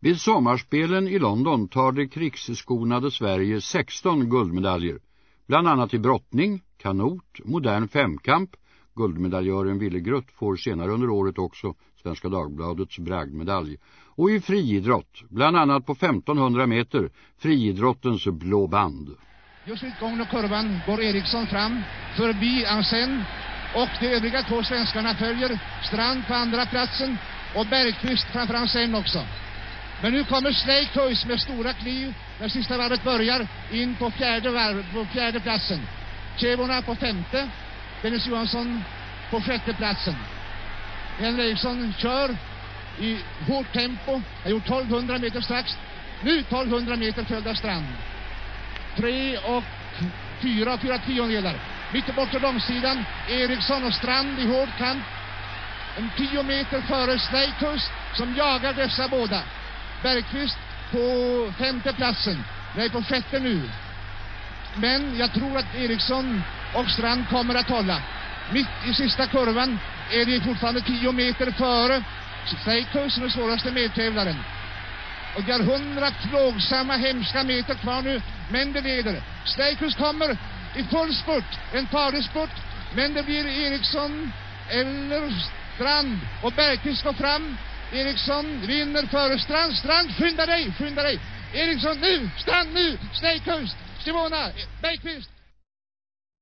Vid sommarspelen i London tar det krigsskonade Sverige 16 guldmedaljer, bland annat i brottning, kanot, modern femkamp. Guldmedaljören Ville Grutt får senare under året också Svenska Dagbladets bragdmedalj. Och i friidrott, bland annat på 1500 meter, friidrottens blå band. Just utgången av kurvan går Eriksson fram förbi Ansen och de övriga två svenskarna följer Strand på andra platsen och Bergqvist framför Ansen också. Men nu kommer Sleikhuis med stora kliv när sista varvet börjar in på fjärde, varv, på fjärde platsen. Chevona på femte, Dennis Johansson på sjätte platsen. Henry Eriksson kör i hårt tempo, har gjort 1200 meter strax. Nu 1200 meter följd av Strand. Tre och fyra och fyra tiondelar. Mitt bort på långsidan, Eriksson och Strand i hård kamp. En tio meter före Sleikhuis som jagar dessa båda. Bergqvist på femte platsen. Nej, på sjätte nu. Men jag tror att Eriksson och Strand kommer att hålla. Mitt i sista kurvan är det fortfarande tio meter före Steikus som är svåraste medtävlaren. Och det är hundra plågsamma, hemska meter kvar nu, men det leder. Steikus kommer i full spurt, en farlig spurt, men det blir Eriksson eller Strand och Bergqvist går fram. Eriksson vinner före Strand. Strand, skynda dig, skynda dig! Eriksson nu, Strand nu, Steikus, Simona, Bergqvist,